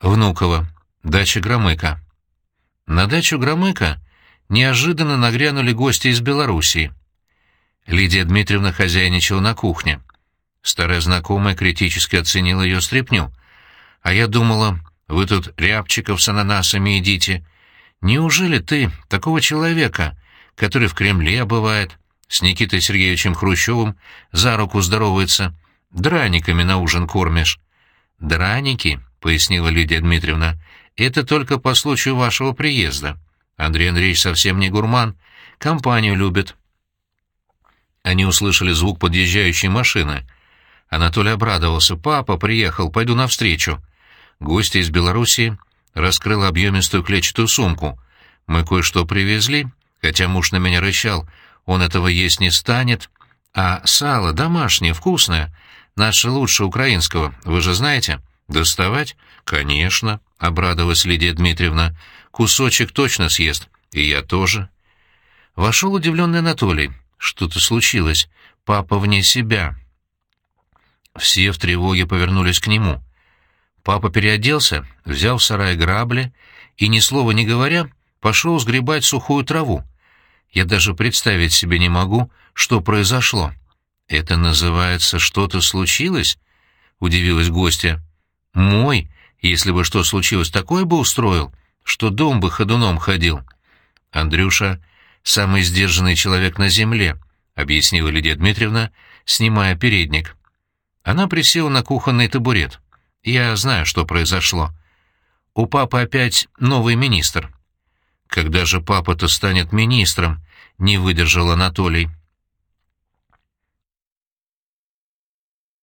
Внуково. Дача Громыка. На дачу Громыка неожиданно нагрянули гости из Белоруссии. Лидия Дмитриевна хозяйничала на кухне. Старая знакомая критически оценила ее стряпню. «А я думала, вы тут рябчиков с ананасами едите. Неужели ты такого человека, который в Кремле бывает, с Никитой Сергеевичем Хрущевым за руку здоровается, драниками на ужин кормишь?» «Драники», — пояснила Лидия Дмитриевна, — «это только по случаю вашего приезда. Андрей Андреевич совсем не гурман, компанию любит». Они услышали звук подъезжающей машины. Анатолий обрадовался. «Папа приехал, пойду навстречу». Гостья из Белоруссии раскрыла объемистую клетчатую сумку. «Мы кое-что привезли, хотя муж на меня рычал. Он этого есть не станет. А сало домашнее, вкусное, наше лучше украинского, вы же знаете?» «Доставать?» «Конечно», — обрадовалась Лидия Дмитриевна. «Кусочек точно съест, и я тоже». Вошел удивленный Анатолий. Что-то случилось. Папа вне себя. Все в тревоге повернулись к нему. Папа переоделся, взял в сарай грабли и, ни слова не говоря, пошел сгребать сухую траву. Я даже представить себе не могу, что произошло. «Это называется «что-то случилось»?» — удивилась гостья. Мой, если бы что случилось, такое бы устроил, что дом бы ходуном ходил. Андрюша — самый сдержанный человек на земле, — объяснила Лидия Дмитриевна, снимая передник. Она присела на кухонный табурет. Я знаю, что произошло. У папы опять новый министр. Когда же папа-то станет министром? Не выдержал Анатолий.